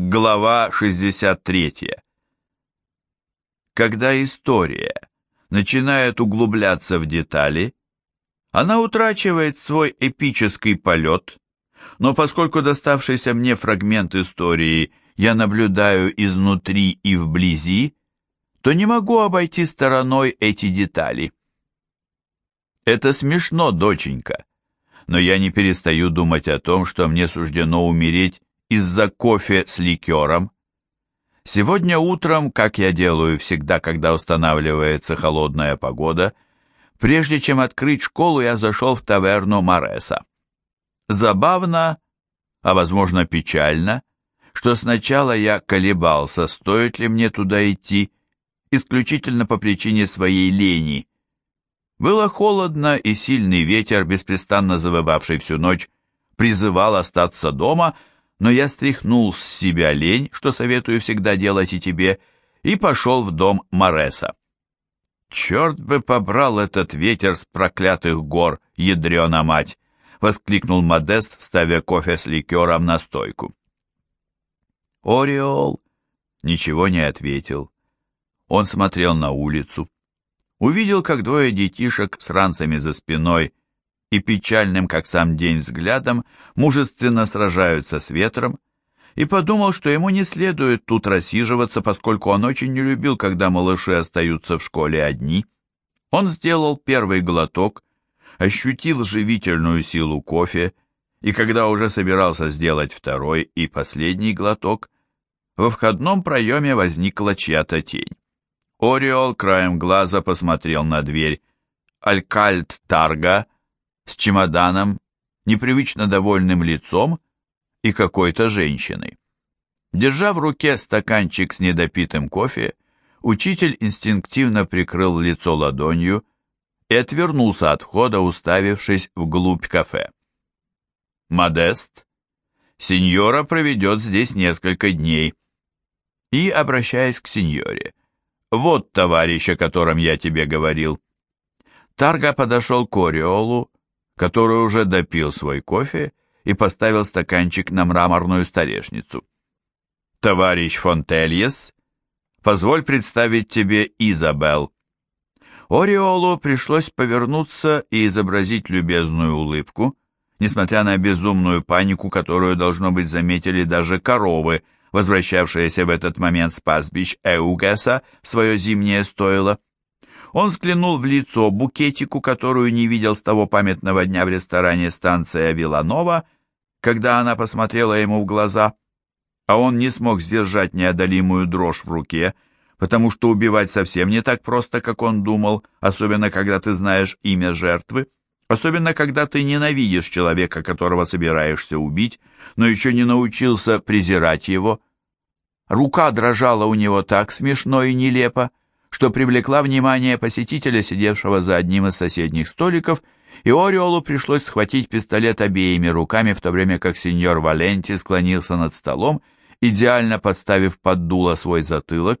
Глава 63. Когда история начинает углубляться в детали, она утрачивает свой эпический полет, но поскольку доставшийся мне фрагмент истории я наблюдаю изнутри и вблизи, то не могу обойти стороной эти детали. Это смешно, доченька, но я не перестаю думать о том, что мне суждено умереть из-за кофе с ликером. Сегодня утром, как я делаю всегда, когда устанавливается холодная погода, прежде чем открыть школу, я зашел в таверну Мореса. Забавно, а возможно печально, что сначала я колебался, стоит ли мне туда идти, исключительно по причине своей лени. Было холодно, и сильный ветер, беспрестанно завывавший всю ночь, призывал остаться дома, но я стряхнул с себя лень, что советую всегда делать и тебе, и пошел в дом Мореса. «Черт бы побрал этот ветер с проклятых гор, ядрена мать!» — воскликнул Модест, ставя кофе с ликером на стойку. Ореол ничего не ответил. Он смотрел на улицу. Увидел, как двое детишек с ранцами за спиной и печальным, как сам день, взглядом мужественно сражаются с ветром, и подумал, что ему не следует тут рассиживаться, поскольку он очень не любил, когда малыши остаются в школе одни. Он сделал первый глоток, ощутил живительную силу кофе, и когда уже собирался сделать второй и последний глоток, во входном проеме возникла чья-то тень. Ориол краем глаза посмотрел на дверь. Алькальт Тарга — с чемоданом, непривычно довольным лицом и какой-то женщиной. Держа в руке стаканчик с недопитым кофе, учитель инстинктивно прикрыл лицо ладонью и отвернулся от входа, уставившись вглубь кафе. «Модест, сеньора проведет здесь несколько дней». И, обращаясь к сеньоре, «Вот товарищ, о котором я тебе говорил». Тарга подошел к Ориолу который уже допил свой кофе и поставил стаканчик на мраморную столешницу. «Товарищ Фонтельес, позволь представить тебе Изабел». Ориолу пришлось повернуться и изобразить любезную улыбку, несмотря на безумную панику, которую, должно быть, заметили даже коровы, возвращавшиеся в этот момент с пастбищ Эугеса в свое зимнее стойло. Он взглянул в лицо букетику, которую не видел с того памятного дня в ресторане станция Виланова, когда она посмотрела ему в глаза, а он не смог сдержать неодолимую дрожь в руке, потому что убивать совсем не так просто, как он думал, особенно когда ты знаешь имя жертвы, особенно когда ты ненавидишь человека, которого собираешься убить, но еще не научился презирать его. Рука дрожала у него так смешно и нелепо, что привлекла внимание посетителя, сидевшего за одним из соседних столиков, и Ориолу пришлось схватить пистолет обеими руками, в то время как сеньор Валенти склонился над столом, идеально подставив под дуло свой затылок,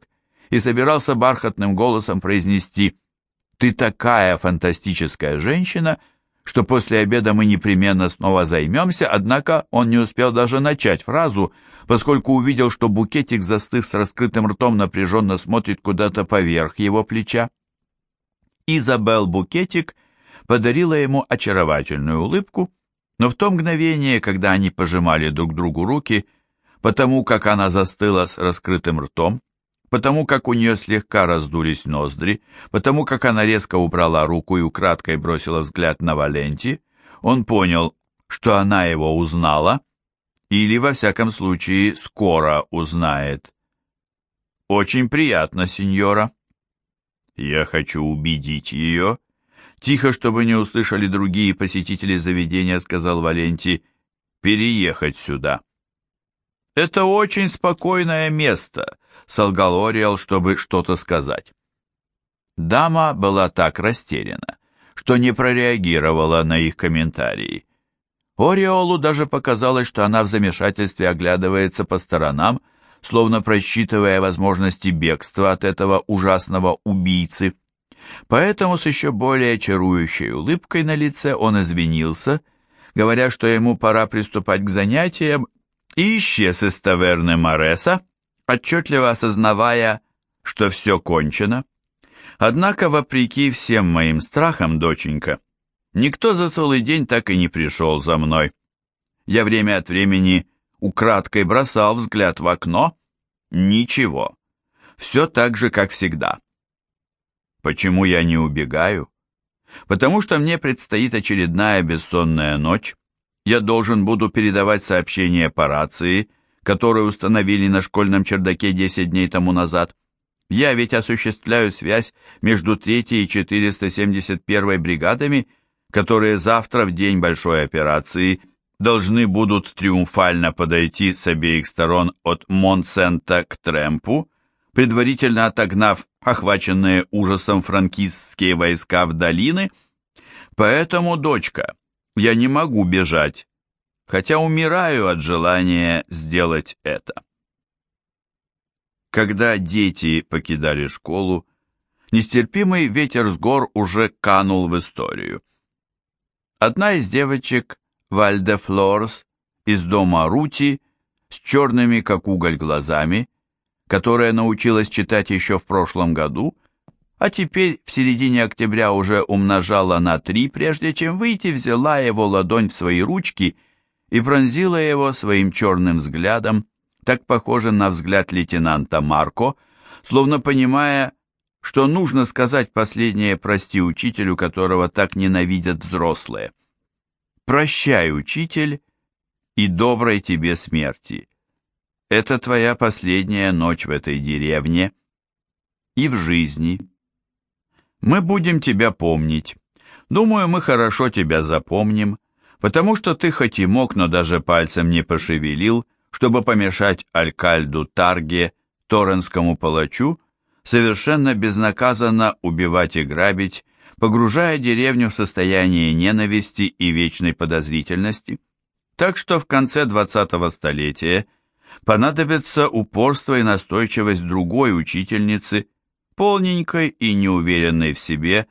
и собирался бархатным голосом произнести «Ты такая фантастическая женщина!» Что после обеда мы непременно снова займемся, однако он не успел даже начать фразу, поскольку увидел, что букетик, застыв с раскрытым ртом, напряженно смотрит куда-то поверх его плеча. Изабел Букетик подарила ему очаровательную улыбку, но в то мгновение, когда они пожимали друг другу руки, потому как она застыла с раскрытым ртом, потому как у нее слегка раздулись ноздри, потому как она резко убрала руку и украдкой бросила взгляд на Валенти, он понял, что она его узнала, или, во всяком случае, скоро узнает. «Очень приятно, сеньора». «Я хочу убедить ее». Тихо, чтобы не услышали другие посетители заведения, сказал Валенти, «переехать сюда». «Это очень спокойное место», солгал Ориэл, чтобы что-то сказать. Дама была так растеряна, что не прореагировала на их комментарии. Ориолу даже показалось, что она в замешательстве оглядывается по сторонам, словно просчитывая возможности бегства от этого ужасного убийцы. Поэтому с еще более чарующей улыбкой на лице он извинился, говоря, что ему пора приступать к занятиям и исчез из таверны Мореса, отчетливо осознавая, что все кончено. Однако, вопреки всем моим страхам, доченька, никто за целый день так и не пришел за мной. Я время от времени украдкой бросал взгляд в окно. Ничего. Все так же, как всегда. Почему я не убегаю? Потому что мне предстоит очередная бессонная ночь. Я должен буду передавать сообщения по рации, которые установили на школьном чердаке 10 дней тому назад. Я ведь осуществляю связь между 3 и 471 бригадами, которые завтра в день большой операции должны будут триумфально подойти с обеих сторон от Монсента к Трэмпу, предварительно отогнав охваченные ужасом франкистские войска в долины. Поэтому, дочка, я не могу бежать, хотя умираю от желания сделать это. Когда дети покидали школу, нестерпимый ветер с гор уже канул в историю. Одна из девочек, Вальде Флорс, из дома Рути, с черными, как уголь, глазами, которая научилась читать еще в прошлом году, а теперь в середине октября уже умножала на три, прежде чем выйти, взяла его ладонь в свои ручки и пронзила его своим черным взглядом, так похожим на взгляд лейтенанта Марко, словно понимая, что нужно сказать последнее «прости учителю», которого так ненавидят взрослые. «Прощай, учитель, и доброй тебе смерти. Это твоя последняя ночь в этой деревне и в жизни. Мы будем тебя помнить. Думаю, мы хорошо тебя запомним, потому что ты хоть и мог, но даже пальцем не пошевелил, чтобы помешать Алькальду Тарге, Торренскому палачу, совершенно безнаказанно убивать и грабить, погружая деревню в состояние ненависти и вечной подозрительности. Так что в конце 20-го столетия понадобится упорство и настойчивость другой учительницы, полненькой и неуверенной в себе,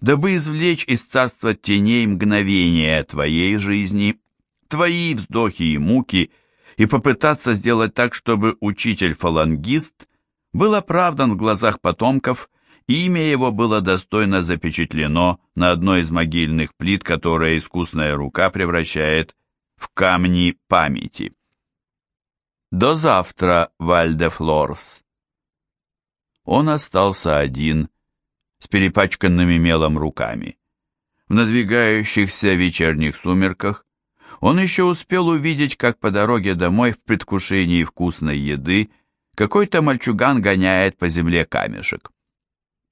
дабы извлечь из царства теней мгновения твоей жизни, твои вздохи и муки – и попытаться сделать так, чтобы учитель-фалангист был оправдан в глазах потомков, и имя его было достойно запечатлено на одной из могильных плит, которая искусная рука превращает в камни памяти. До завтра, Вальде Флорс. Он остался один, с перепачканными мелом руками. В надвигающихся вечерних сумерках он еще успел увидеть, как по дороге домой в предвкушении вкусной еды какой-то мальчуган гоняет по земле камешек.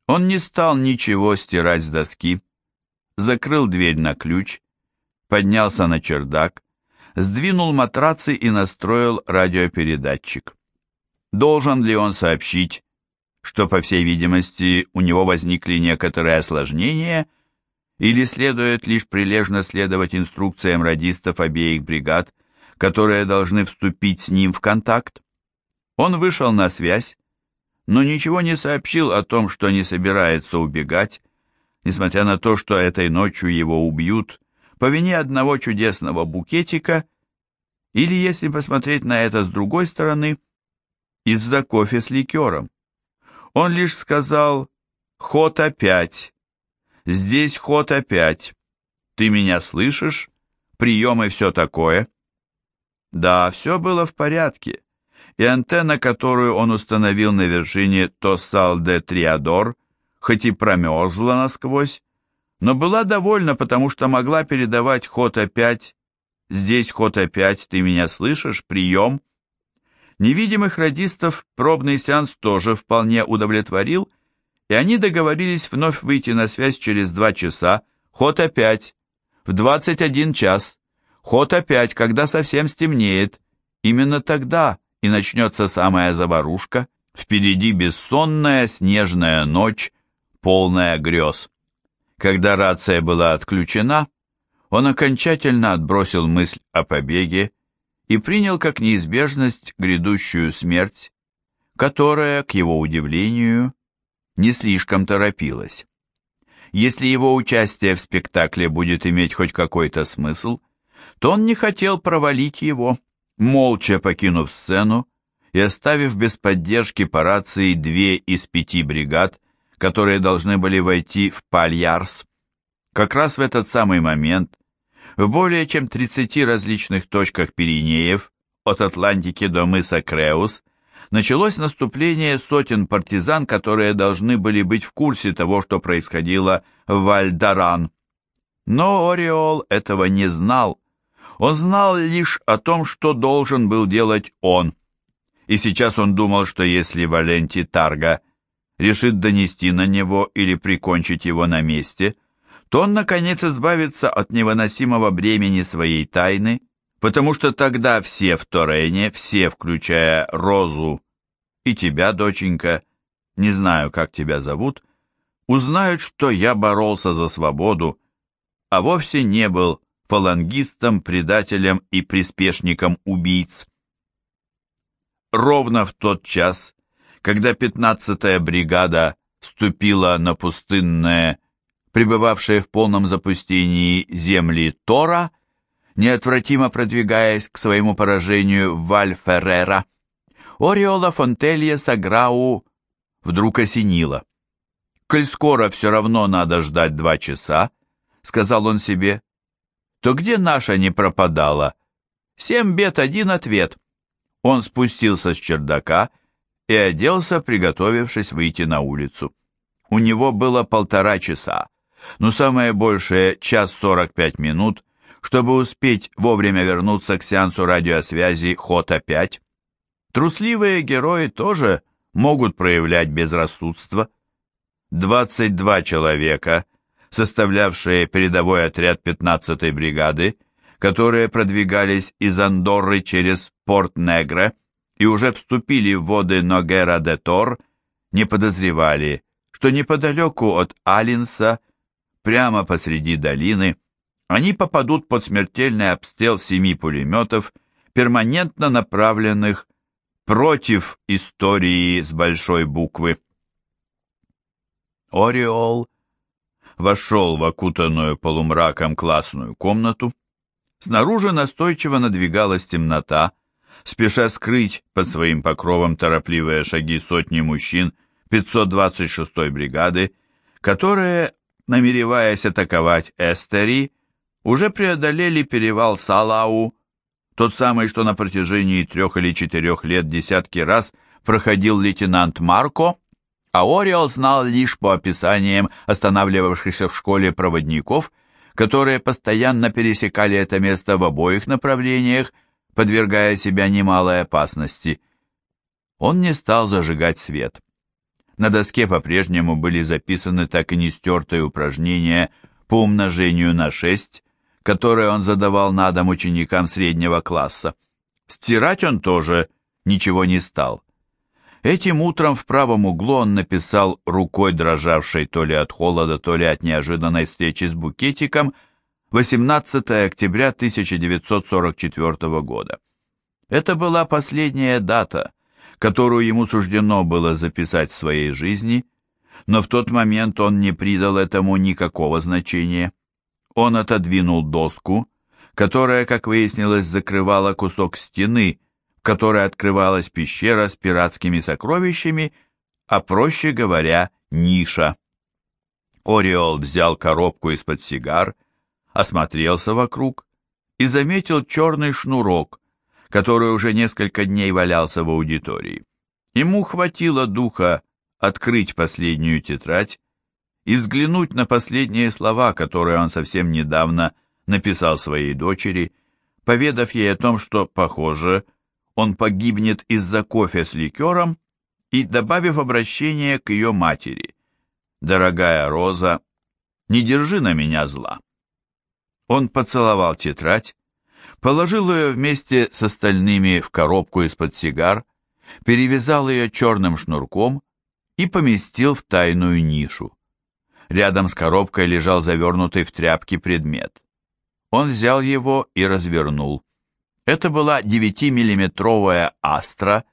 Он не стал ничего стирать с доски, закрыл дверь на ключ, поднялся на чердак, сдвинул матрацы и настроил радиопередатчик. Должен ли он сообщить, что, по всей видимости, у него возникли некоторые осложнения – или следует лишь прилежно следовать инструкциям радистов обеих бригад, которые должны вступить с ним в контакт? Он вышел на связь, но ничего не сообщил о том, что не собирается убегать, несмотря на то, что этой ночью его убьют по вине одного чудесного букетика, или, если посмотреть на это с другой стороны, из-за кофе с ликером. Он лишь сказал «Ход опять», Здесь ход опять. Ты меня слышишь? Прием и все такое. Да, все было в порядке. И антенна, которую он установил на вершине Тосал де Триадор, хоть и промерзла насквозь, но была довольна, потому что могла передавать ход опять. Здесь ход опять, ты меня слышишь? Прием. Невидимых радистов пробный сеанс тоже вполне удовлетворил, и они договорились вновь выйти на связь через два часа, ход опять, в 21 час, ход опять, когда совсем стемнеет, именно тогда и начнется самая заварушка, впереди бессонная снежная ночь, полная грез. Когда рация была отключена, он окончательно отбросил мысль о побеге и принял как неизбежность грядущую смерть, которая, к его удивлению, не слишком торопилась. Если его участие в спектакле будет иметь хоть какой-то смысл, то он не хотел провалить его, молча покинув сцену и оставив без поддержки по рации две из пяти бригад, которые должны были войти в Пальярс. Как раз в этот самый момент в более чем 30 различных точках Пиренеев, от Атлантики до мыса Креус, началось наступление сотен партизан, которые должны были быть в курсе того, что происходило в Вальдаран. Но Ореол этого не знал. Он знал лишь о том, что должен был делать он. И сейчас он думал, что если Валенти Тарга решит донести на него или прикончить его на месте, то он, наконец, избавится от невыносимого бремени своей тайны, потому что тогда все в Торене, все, включая Розу и тебя, доченька, не знаю, как тебя зовут, узнают, что я боролся за свободу, а вовсе не был фалангистом, предателем и приспешником убийц. Ровно в тот час, когда 15-я бригада ступила на пустынное, пребывавшее в полном запустении земли Тора, неотвратимо продвигаясь к своему поражению в Валь-Феррера, Ореола Фонтелье Саграу вдруг осенило. «Коль скоро все равно надо ждать два часа», — сказал он себе, — «то где наша не пропадала? Семь бед, один ответ». Он спустился с чердака и оделся, приготовившись выйти на улицу. У него было полтора часа, но самое большее — час сорок пять минут, чтобы успеть вовремя вернуться к сеансу радиосвязи Хота-5. Трусливые герои тоже могут проявлять безрассудство. 22 человека, составлявшие передовой отряд 15-й бригады, которые продвигались из Андорры через Порт-Негре и уже вступили в воды Ногера-де-Тор, не подозревали, что неподалеку от Алинса, прямо посреди долины, они попадут под смертельный обстрел семи пулеметов, перманентно направленных против истории с большой буквы. Ореол вошел в окутанную полумраком классную комнату. Снаружи настойчиво надвигалась темнота, спеша скрыть под своим покровом торопливые шаги сотни мужчин 526-й бригады, которые, намереваясь атаковать Эстери, уже преодолели перевал Салау, тот самый, что на протяжении трех или четырех лет десятки раз проходил лейтенант Марко, а Ориол знал лишь по описаниям останавливавшихся в школе проводников, которые постоянно пересекали это место в обоих направлениях, подвергая себя немалой опасности. Он не стал зажигать свет. На доске по-прежнему были записаны так и не стертые упражнения по умножению на 6, которые он задавал на дом ученикам среднего класса. Стирать он тоже ничего не стал. Этим утром в правом углу он написал рукой дрожавшей то ли от холода, то ли от неожиданной встречи с букетиком 18 октября 1944 года. Это была последняя дата, которую ему суждено было записать в своей жизни, но в тот момент он не придал этому никакого значения. Он отодвинул доску, которая, как выяснилось, закрывала кусок стены, в которой открывалась пещера с пиратскими сокровищами, а, проще говоря, ниша. Ореол взял коробку из-под сигар, осмотрелся вокруг и заметил черный шнурок, который уже несколько дней валялся в аудитории. Ему хватило духа открыть последнюю тетрадь и взглянуть на последние слова, которые он совсем недавно написал своей дочери, поведав ей о том, что, похоже, он погибнет из-за кофе с ликером, и добавив обращение к ее матери. «Дорогая Роза, не держи на меня зла». Он поцеловал тетрадь, положил ее вместе с остальными в коробку из-под сигар, перевязал ее черным шнурком и поместил в тайную нишу. Рядом с коробкой лежал завернутый в тряпки предмет. Он взял его и развернул. Это была 9-миллиметровая «Астра»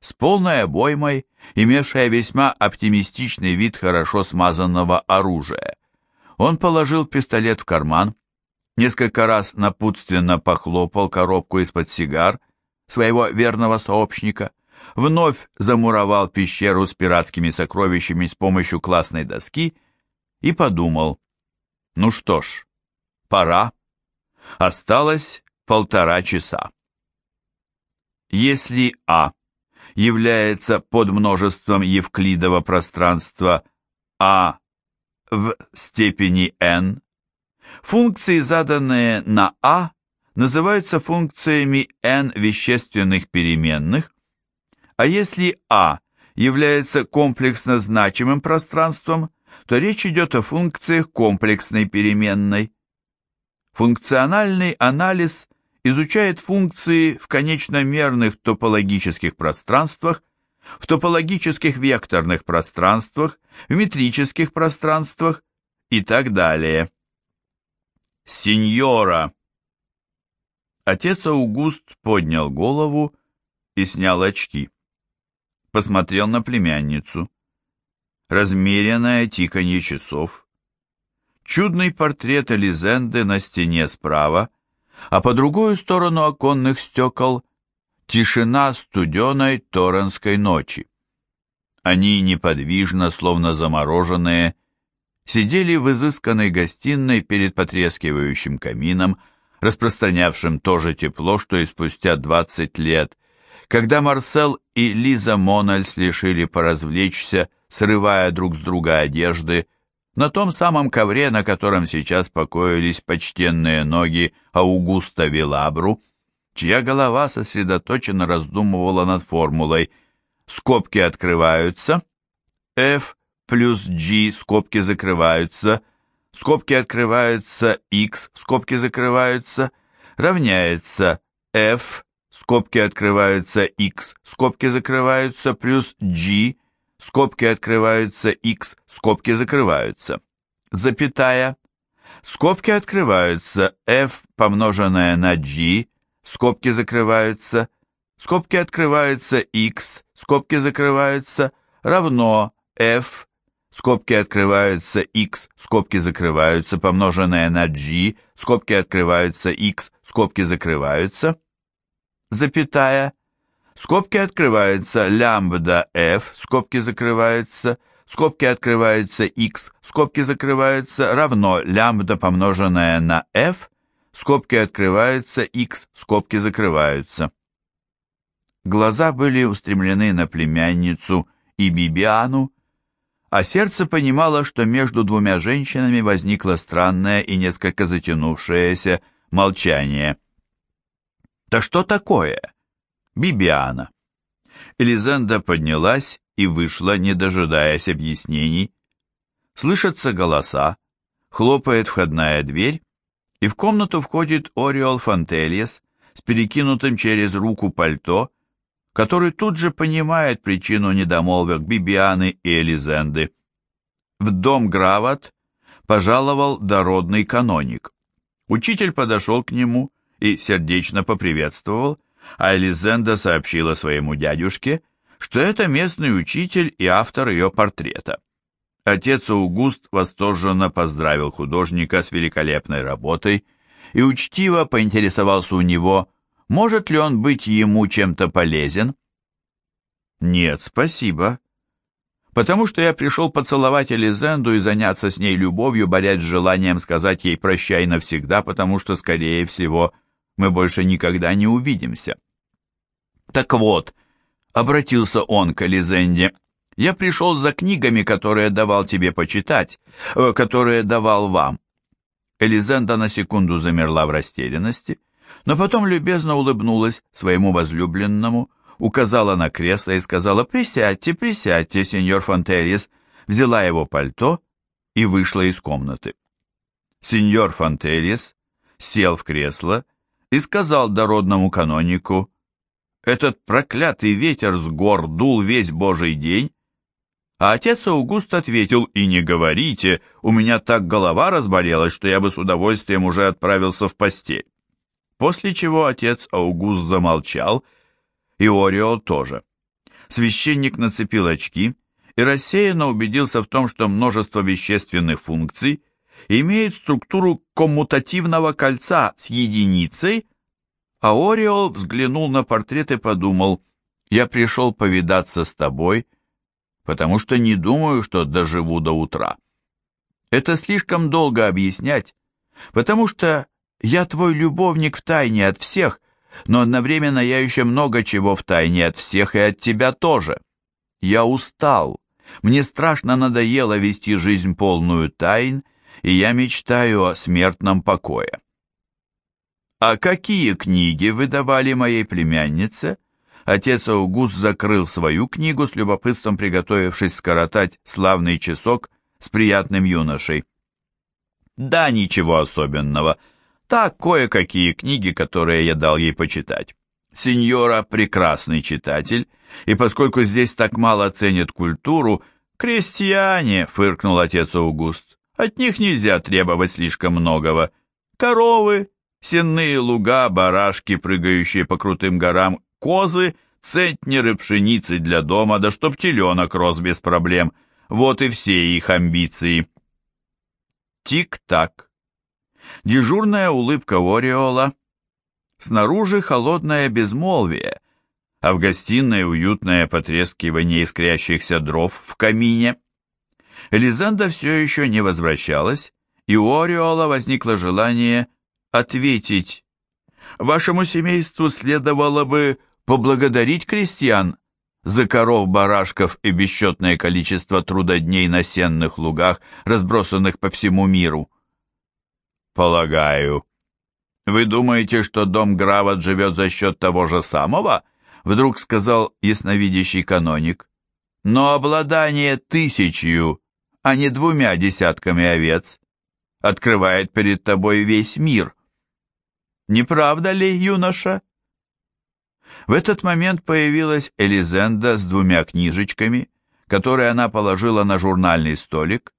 с полной обоймой, имевшая весьма оптимистичный вид хорошо смазанного оружия. Он положил пистолет в карман, несколько раз напутственно похлопал коробку из-под сигар своего верного сообщника, вновь замуровал пещеру с пиратскими сокровищами с помощью классной доски и подумал, ну что ж, пора. Осталось полтора часа. Если А является подмножеством Евклидова пространства А в степени n, функции, заданные на А, называются функциями n вещественных переменных, а если А является комплексно значимым пространством, то речь идет о функциях комплексной переменной. Функциональный анализ изучает функции в конечномерных топологических пространствах, в топологических векторных пространствах, в метрических пространствах и так далее. Сеньора! Отец Аугуст поднял голову и снял очки. Посмотрел на племянницу. Размеренное тиканье часов. Чудный портрет Элизенды на стене справа, а по другую сторону оконных стекол тишина студеной торренской ночи. Они неподвижно, словно замороженные, сидели в изысканной гостиной перед потрескивающим камином, распространявшим то же тепло, что и спустя двадцать лет, когда Марсел и Лиза Мональс решили поразвлечься, срывая друг с друга одежды, на том самом ковре, на котором сейчас покоились почтенные ноги Аугуста Вилабру, чья голова сосредоточенно раздумывала над формулой «скобки открываются», F плюс G, скобки закрываются, скобки открываются, X, скобки закрываются, равняется F, скобки открываются, X, скобки закрываются, плюс G, скобки открываются, x, скобки закрываются, запятая, скобки открываются, f помноженное на g, скобки закрываются, скобки открываются, x, скобки закрываются, равно f, скобки открываются, x, скобки закрываются, помноженное на g, скобки открываются, x, скобки закрываются, запятая, скобки открываются лямбда f, скобки закрываются, скобки открываются x, скобки закрываются, равно лямбда помноженное на f, скобки открываются, x, скобки закрываются. Глаза были устремлены на племянницу и Бибиану, а сердце понимало, что между двумя женщинами возникло странное и несколько затянувшееся молчание. «Да что такое?» Бибиана. Элизенда поднялась и вышла, не дожидаясь объяснений. Слышатся голоса, хлопает входная дверь, и в комнату входит Ориол Фантельес с перекинутым через руку пальто, который тут же понимает причину недомолвок Бибианы и Элизенды. В дом Грават пожаловал дородный каноник. Учитель подошел к нему и сердечно поприветствовал, а Элизенда сообщила своему дядюшке, что это местный учитель и автор ее портрета. Отец Аугуст восторженно поздравил художника с великолепной работой и учтиво поинтересовался у него, может ли он быть ему чем-то полезен. «Нет, спасибо», потому что я пришел поцеловать Элизенду и заняться с ней любовью, борясь с желанием сказать ей «прощай навсегда», потому что, скорее всего, мы больше никогда не увидимся. Так вот, обратился он к Элизенде, я пришел за книгами, которые давал тебе почитать, э, которые давал вам. Элизенда на секунду замерла в растерянности, но потом любезно улыбнулась своему возлюбленному, указала на кресло и сказала «Присядьте, присядьте, сеньор Фонтельес», взяла его пальто и вышла из комнаты. Сеньор Фонтельес сел в кресло и сказал дородному канонику, «Этот проклятый ветер с гор дул весь божий день». А отец Аугуст ответил, «И не говорите, у меня так голова разболелась, что я бы с удовольствием уже отправился в постель». После чего отец Аугуст замолчал, и Ориол тоже. Священник нацепил очки и рассеянно убедился в том, что множество вещественных функций имеет структуру коммутативного кольца с единицей, А Ориол взглянул на портрет и подумал, «Я пришел повидаться с тобой, потому что не думаю, что доживу до утра. Это слишком долго объяснять, потому что я твой любовник в тайне от всех, но одновременно я еще много чего в тайне от всех и от тебя тоже. Я устал, мне страшно надоело вести жизнь полную тайн, и я мечтаю о смертном покое. А какие книги вы давали моей племяннице? Отец Аугуст закрыл свою книгу с любопытством, приготовившись скоротать славный часок с приятным юношей. Да, ничего особенного. Так, кое-какие книги, которые я дал ей почитать. Сеньора прекрасный читатель, и поскольку здесь так мало ценят культуру, крестьяне, фыркнул отец Аугуст, от них нельзя требовать слишком многого. Коровы, сенные луга, барашки, прыгающие по крутым горам, козы, центнеры пшеницы для дома, да чтоб теленок рос без проблем. Вот и все их амбиции. Тик-так. Дежурная улыбка Ориола. Снаружи холодное безмолвие, а в гостиной уютное потрескивание искрящихся дров в камине. Элизанда все еще не возвращалась, и у Ориола возникло желание ответить. «Вашему семейству следовало бы поблагодарить крестьян за коров, барашков и бесчетное количество трудодней на сенных лугах, разбросанных по всему миру». «Полагаю. Вы думаете, что дом Грават живет за счет того же самого?» Вдруг сказал ясновидящий каноник. «Но обладание тысячью, а не двумя десятками овец, открывает перед тобой весь мир. Не правда ли, юноша?» В этот момент появилась Элизенда с двумя книжечками, которые она положила на журнальный столик,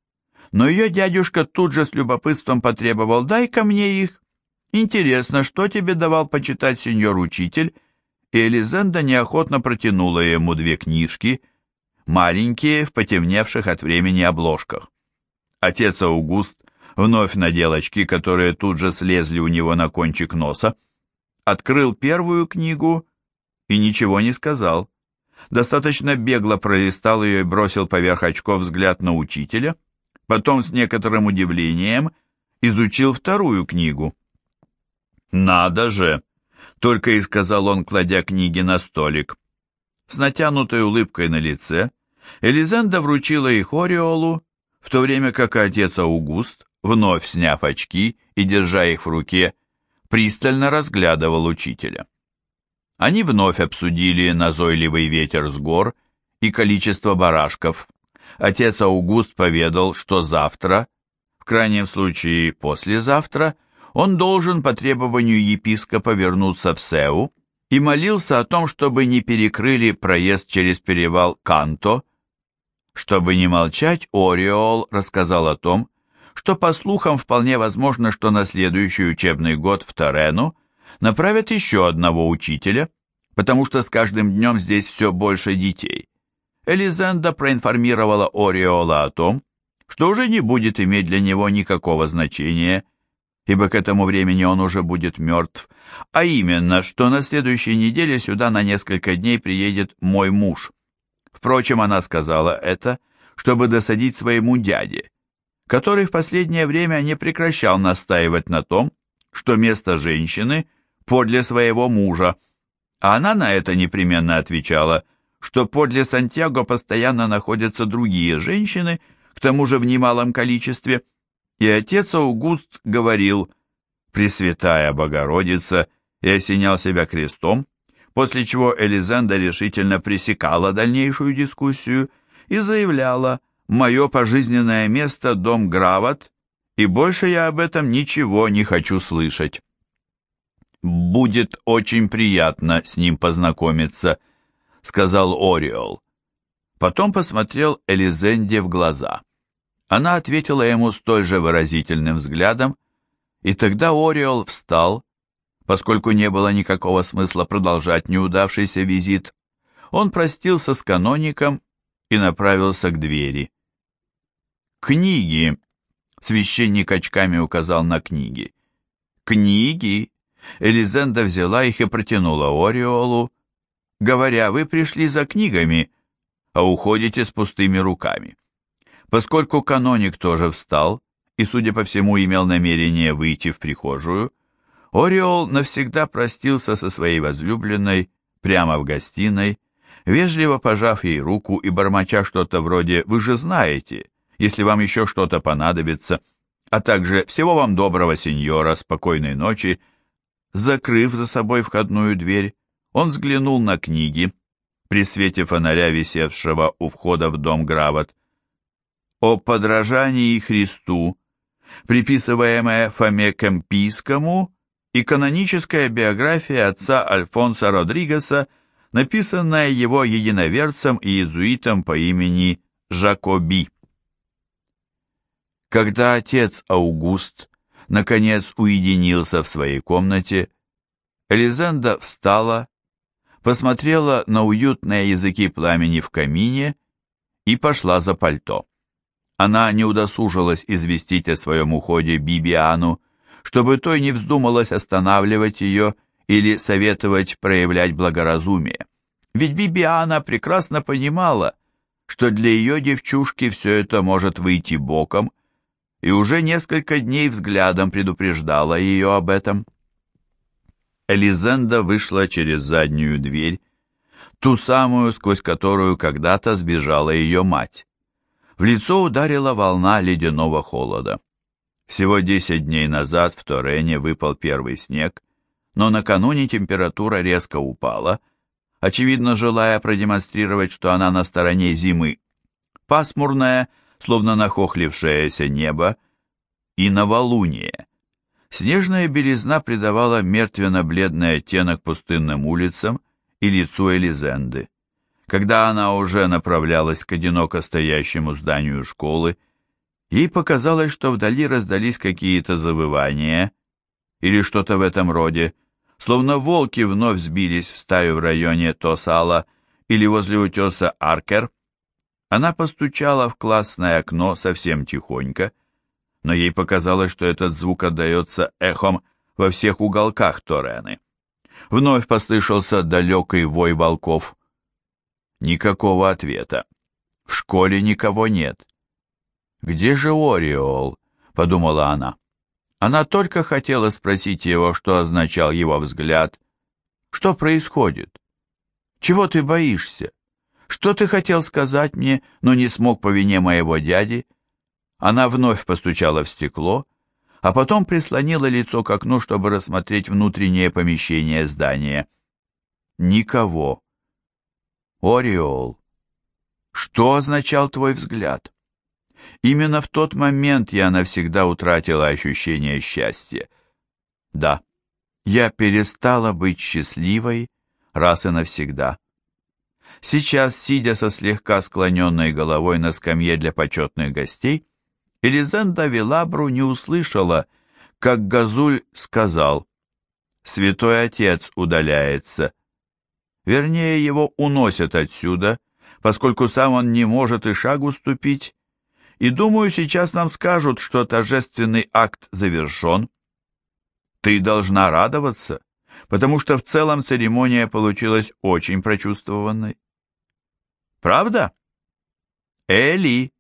но ее дядюшка тут же с любопытством потребовал «дай-ка мне их». «Интересно, что тебе давал почитать сеньор-учитель?» И Элизенда неохотно протянула ему две книжки, маленькие, в потемневших от времени обложках. Отец Аугуст вновь надел очки, которые тут же слезли у него на кончик носа, открыл первую книгу и ничего не сказал. Достаточно бегло пролистал ее и бросил поверх очков взгляд на учителя, потом с некоторым удивлением изучил вторую книгу. «Надо же!» — только и сказал он, кладя книги на столик. С натянутой улыбкой на лице Элизенда вручила их Ориолу, в то время как отец Аугуст, вновь сняв очки и держа их в руке, пристально разглядывал учителя. Они вновь обсудили назойливый ветер с гор и количество барашков. Отец Аугуст поведал, что завтра, в крайнем случае послезавтра, он должен по требованию епископа вернуться в Сеу и молился о том, чтобы не перекрыли проезд через перевал Канто. Чтобы не молчать, Ориол рассказал о том, что по слухам вполне возможно, что на следующий учебный год в Торену направят еще одного учителя, потому что с каждым днем здесь все больше детей. Элизенда проинформировала Ориола о том, что уже не будет иметь для него никакого значения, ибо к этому времени он уже будет мертв, а именно, что на следующей неделе сюда на несколько дней приедет мой муж. Впрочем, она сказала это, чтобы досадить своему дяде, который в последнее время не прекращал настаивать на том, что место женщины подле своего мужа, а она на это непременно отвечала, что подле Сантьяго постоянно находятся другие женщины, к тому же в немалом количестве, и отец Аугуст говорил «Пресвятая Богородица» и осенял себя крестом, после чего Элизенда решительно пресекала дальнейшую дискуссию и заявляла мое пожизненное место – дом Грават, и больше я об этом ничего не хочу слышать. «Будет очень приятно с ним познакомиться», — сказал Ориол. Потом посмотрел Элизенде в глаза. Она ответила ему столь же выразительным взглядом, и тогда Ориол встал, поскольку не было никакого смысла продолжать неудавшийся визит. Он простился с каноником и направился к двери. «Книги!» — священник очками указал на книги. «Книги!» Элизенда взяла их и протянула Ориолу, говоря, вы пришли за книгами, а уходите с пустыми руками. Поскольку каноник тоже встал и, судя по всему, имел намерение выйти в прихожую, Ориол навсегда простился со своей возлюбленной прямо в гостиной, вежливо пожав ей руку и бормоча что-то вроде «Вы же знаете, если вам еще что-то понадобится», а также «Всего вам доброго, сеньора, спокойной ночи», закрыв за собой входную дверь, он взглянул на книги, при свете фонаря, висевшего у входа в дом Гравот, о подражании Христу, приписываемая Фоме Кемпийскому, и каноническая биография отца Альфонса Родригеса, написанная его единоверцем и иезуитом по имени Жакоби. Когда отец Аугуст наконец уединился в своей комнате, Элизенда встала, посмотрела на уютные языки пламени в камине и пошла за пальто. Она не удосужилась известить о своем уходе Бибиану, чтобы той не вздумалось останавливать ее или советовать проявлять благоразумие. Ведь Бибиана прекрасно понимала, что для ее девчушки все это может выйти боком, и уже несколько дней взглядом предупреждала ее об этом. Элизенда вышла через заднюю дверь, ту самую, сквозь которую когда-то сбежала ее мать. В лицо ударила волна ледяного холода. Всего 10 дней назад в Торене выпал первый снег, но накануне температура резко упала, очевидно желая продемонстрировать, что она на стороне зимы. Пасмурное, словно нахохлившееся небо, и новолуние. Снежная белизна придавала мертвенно-бледный оттенок пустынным улицам и лицу Элизенды. Когда она уже направлялась к одиноко стоящему зданию школы, ей показалось, что вдали раздались какие-то завывания или что-то в этом роде, словно волки вновь сбились в стаю в районе Тосала или возле утеса Аркер. Она постучала в классное окно совсем тихонько, но ей показалось, что этот звук отдается эхом во всех уголках Торены. Вновь послышался далекий вой волков. Никакого ответа. В школе никого нет. «Где же Ориол?» — подумала она. Она только хотела спросить его, что означал его взгляд. «Что происходит? Чего ты боишься? Что ты хотел сказать мне, но не смог по вине моего дяди?» Она вновь постучала в стекло, а потом прислонила лицо к окну, чтобы рассмотреть внутреннее помещение здания. Никого. Ореол, что означал твой взгляд? Именно в тот момент я навсегда утратила ощущение счастья. Да, я перестала быть счастливой раз и навсегда. Сейчас, сидя со слегка склоненной головой на скамье для почетных гостей, Элизенда Вилабру не услышала, как Газуль сказал «Святой Отец удаляется». Вернее, его уносят отсюда, поскольку сам он не может и шагу ступить, и, думаю, сейчас нам скажут, что торжественный акт завершен. Ты должна радоваться, потому что в целом церемония получилась очень прочувствованной. Правда? Эли,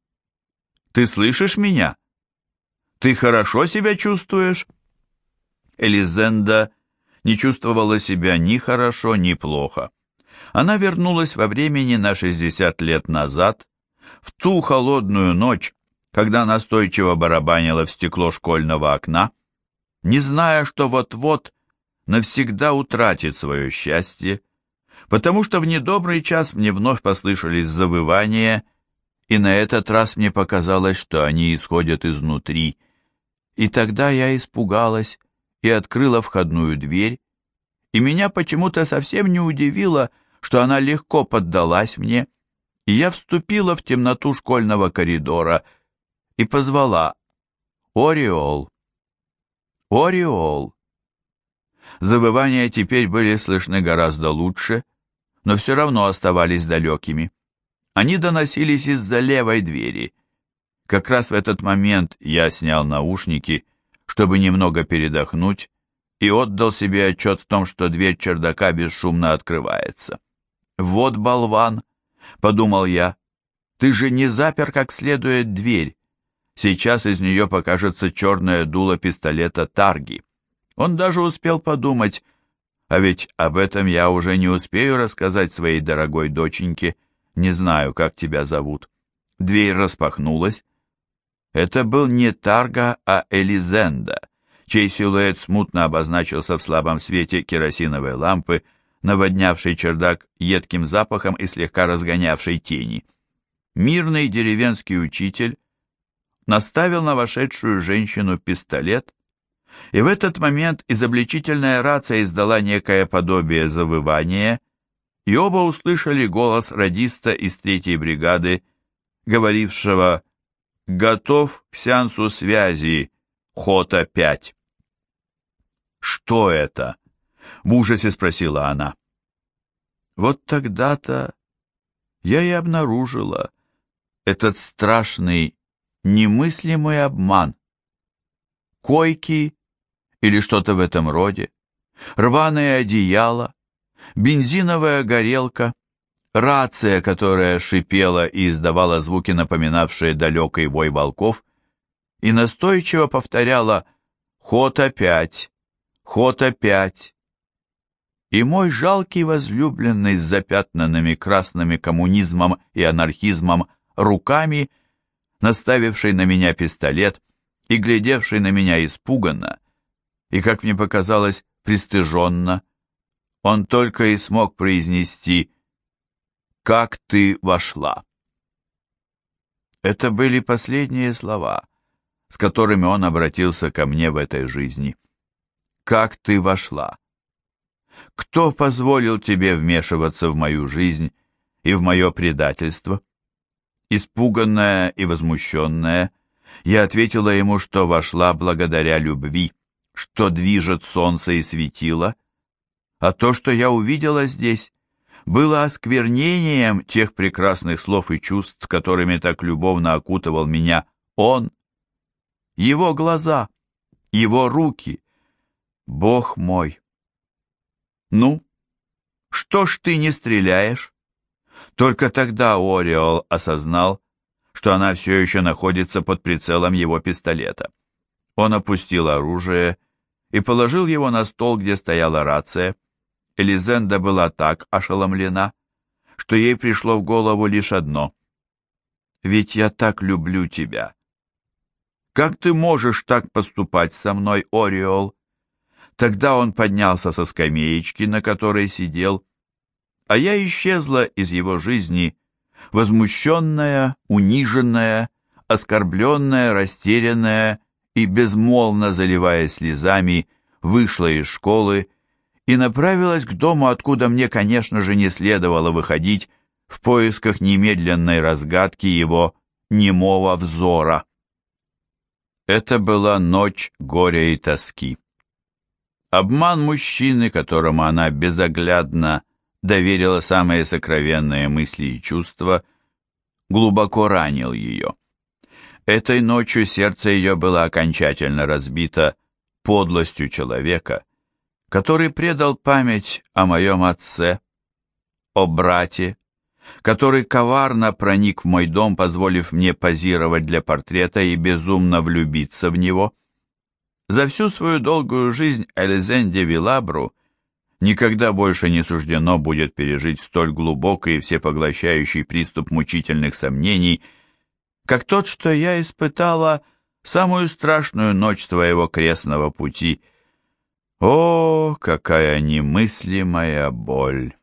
ты слышишь меня? Ты хорошо себя чувствуешь?» Элизенда не чувствовала себя ни хорошо, ни плохо. Она вернулась во времени на 60 лет назад, в ту холодную ночь, когда настойчиво барабанила в стекло школьного окна, не зная, что вот-вот навсегда утратит свое счастье, потому что в недобрый час мне вновь послышались завывания и на этот раз мне показалось, что они исходят изнутри. И тогда я испугалась и открыла входную дверь, и меня почему-то совсем не удивило, что она легко поддалась мне, и я вступила в темноту школьного коридора и позвала «Ореол! Ореол!». Завывания теперь были слышны гораздо лучше, но все равно оставались далекими. Они доносились из-за левой двери. Как раз в этот момент я снял наушники, чтобы немного передохнуть, и отдал себе отчет в том, что дверь чердака бесшумно открывается. «Вот болван!» — подумал я. «Ты же не запер как следует дверь. Сейчас из нее покажется черное дуло пистолета Тарги». Он даже успел подумать, а ведь об этом я уже не успею рассказать своей дорогой доченьке. Не знаю, как тебя зовут. Дверь распахнулась. Это был не Тарга, а Элизенда, чей силуэт смутно обозначился в слабом свете керосиновой лампы, наводнявшей чердак едким запахом и слегка разгонявшей тени. Мирный деревенский учитель наставил на вошедшую женщину пистолет, и в этот момент изобличительная рация издала некое подобие завывания, и оба услышали голос радиста из третьей бригады, говорившего «Готов к сеансу связи, Хота-5». «Что это?» — в ужасе спросила она. Вот тогда-то я и обнаружила этот страшный, немыслимый обман. Койки или что-то в этом роде, рваное одеяло, бензиновая горелка, рация, которая шипела и издавала звуки, напоминавшие далекий вой волков, и настойчиво повторяла «Ход опять! Ход опять!» И мой жалкий возлюбленный с запятнанными красными коммунизмом и анархизмом руками, наставивший на меня пистолет и глядевший на меня испуганно, и, как мне показалось, пристыженно, он только и смог произнести «Как ты вошла?» Это были последние слова, с которыми он обратился ко мне в этой жизни. «Как ты вошла?» Кто позволил тебе вмешиваться в мою жизнь и в мое предательство? Испуганная и возмущенная, я ответила ему, что вошла благодаря любви что движет солнце и светило, а то, что я увидела здесь, было осквернением тех прекрасных слов и чувств, которыми так любовно окутывал меня он, его глаза, его руки. Бог мой! Ну, что ж ты не стреляешь? Только тогда Ориол осознал, что она все еще находится под прицелом его пистолета. Он опустил оружие и положил его на стол, где стояла рация. Элизенда была так ошеломлена, что ей пришло в голову лишь одно. «Ведь я так люблю тебя». «Как ты можешь так поступать со мной, Ориол?» Тогда он поднялся со скамеечки, на которой сидел, а я исчезла из его жизни, возмущенная, униженная, оскорбленная, растерянная и, безмолвно заливая слезами, вышла из школы и направилась к дому, откуда мне, конечно же, не следовало выходить в поисках немедленной разгадки его немого взора. Это была ночь горя и тоски. Обман мужчины, которому она безоглядно доверила самые сокровенные мысли и чувства, глубоко ранил ее. Этой ночью сердце ее было окончательно разбито подлостью человека, который предал память о моем отце, о брате, который коварно проник в мой дом, позволив мне позировать для портрета и безумно влюбиться в него. За всю свою долгую жизнь Элизенде Вилабру никогда больше не суждено будет пережить столь глубокий и всепоглощающий приступ мучительных сомнений – как тот, что я испытала самую страшную ночь своего крестного пути. О, какая немыслимая боль!